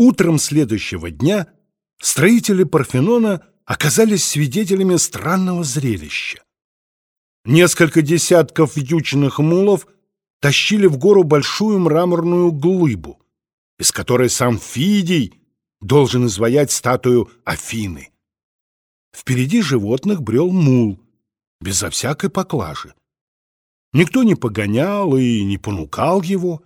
Утром следующего дня строители Парфенона оказались свидетелями странного зрелища. Несколько десятков вьючных мулов тащили в гору большую мраморную глыбу, из которой сам Фидий должен изваять статую Афины. Впереди животных брел мул, безо всякой поклажи. Никто не погонял и не понукал его.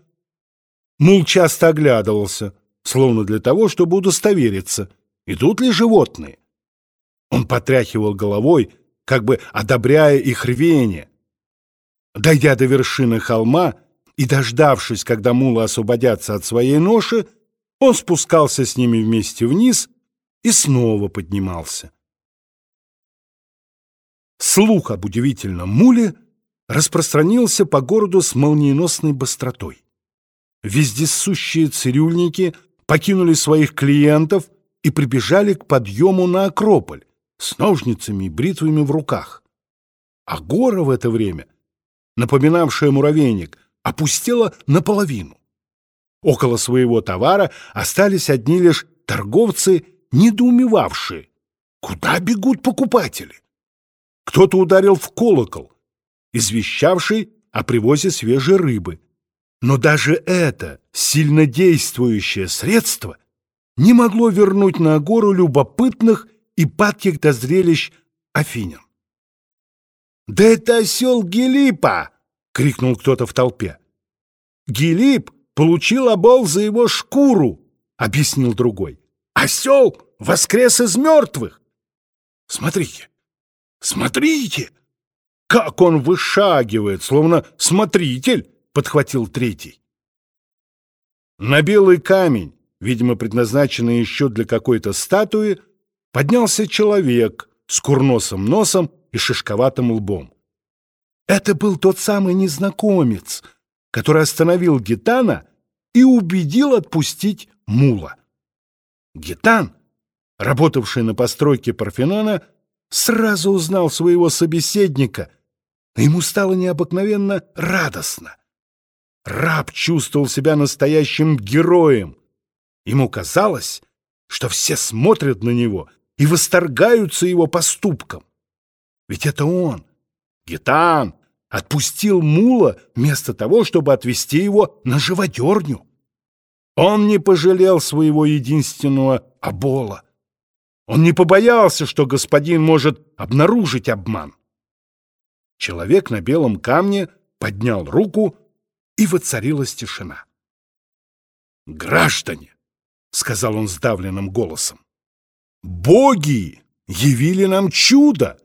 Мул часто оглядывался, словно для того, чтобы удостовериться, идут ли животные. Он потряхивал головой, как бы одобряя их рвение. Дойдя до вершины холма и дождавшись, когда мулы освободятся от своей ноши, он спускался с ними вместе вниз и снова поднимался. Слух об удивительном муле распространился по городу с молниеносной быстротой. Вездесущие цирюльники покинули своих клиентов и прибежали к подъему на Акрополь с ножницами и бритвами в руках. А гора в это время, напоминавшая муравейник, опустела наполовину. Около своего товара остались одни лишь торговцы, недоумевавшие, куда бегут покупатели. Кто-то ударил в колокол, извещавший о привозе свежей рыбы. Но даже это сильнодействующее средство не могло вернуть на гору любопытных и падких до зрелищ афинян. «Да это осел Гелипа!» — крикнул кто-то в толпе. «Гелип получил обол за его шкуру!» — объяснил другой. «Осел воскрес из мертвых!» «Смотрите! Смотрите! Как он вышагивает, словно смотритель!» — подхватил третий. На белый камень, видимо, предназначенный еще для какой-то статуи, поднялся человек с курносым носом и шишковатым лбом. Это был тот самый незнакомец, который остановил Гитана и убедил отпустить мула. Гитан, работавший на постройке Парфенона, сразу узнал своего собеседника, и ему стало необыкновенно радостно. Раб чувствовал себя настоящим героем. Ему казалось, что все смотрят на него и восторгаются его поступком. Ведь это он, Гитан, отпустил мула вместо того, чтобы отвезти его на живодерню. Он не пожалел своего единственного обола. Он не побоялся, что господин может обнаружить обман. Человек на белом камне поднял руку и воцарилась тишина. «Граждане!» — сказал он сдавленным голосом. «Боги явили нам чудо,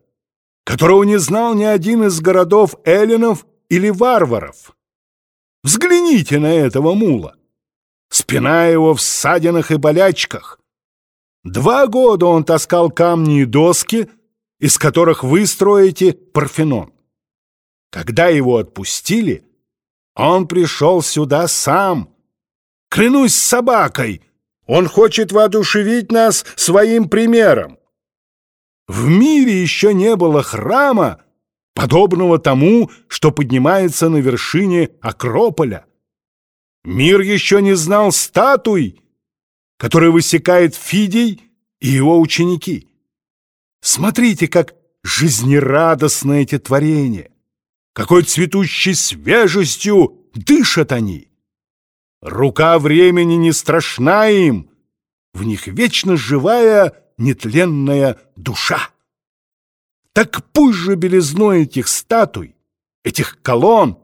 которого не знал ни один из городов эллинов или варваров. Взгляните на этого мула. Спина его в ссадинах и болячках. Два года он таскал камни и доски, из которых вы строите Парфенон. Когда его отпустили — он пришел сюда сам. Клянусь собакой, он хочет воодушевить нас своим примером. В мире еще не было храма, подобного тому, что поднимается на вершине Акрополя. Мир еще не знал статуй, которые высекает Фидий и его ученики. Смотрите, как жизнерадостны эти творения какой цветущей свежестью дышат они. Рука времени не страшна им, в них вечно живая нетленная душа. Так пусть же белизной этих статуй, этих колонн,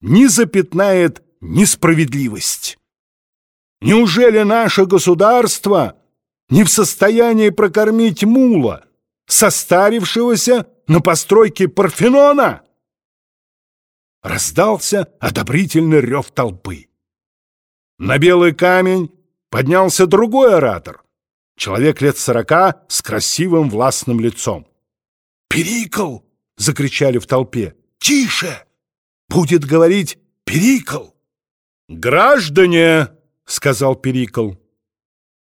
не запятнает несправедливость. Неужели наше государство не в состоянии прокормить мула, состарившегося на постройке Парфенона? Раздался одобрительный рев толпы. На белый камень поднялся другой оратор, человек лет сорока с красивым властным лицом. «Перикл!» — закричали в толпе. «Тише! Будет говорить Перикл!» «Граждане!» — сказал Перикл.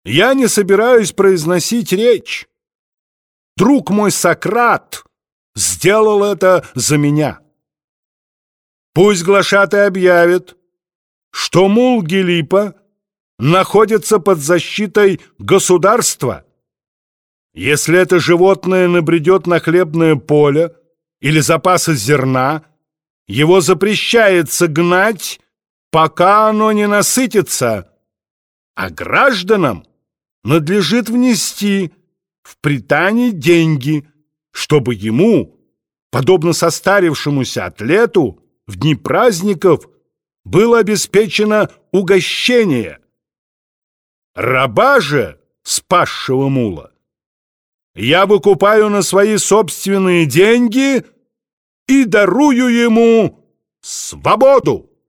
«Я не собираюсь произносить речь. Друг мой Сократ сделал это за меня». Пусть глашатай объявит, что мул Гелипа находится под защитой государства. Если это животное набредет на хлебное поле или запасы зерна, его запрещается гнать, пока оно не насытится, а гражданам надлежит внести в притане деньги, чтобы ему, подобно состарившемуся атлету, в дни праздников было обеспечено угощение. Раба же, спасшего мула, я выкупаю на свои собственные деньги и дарую ему свободу.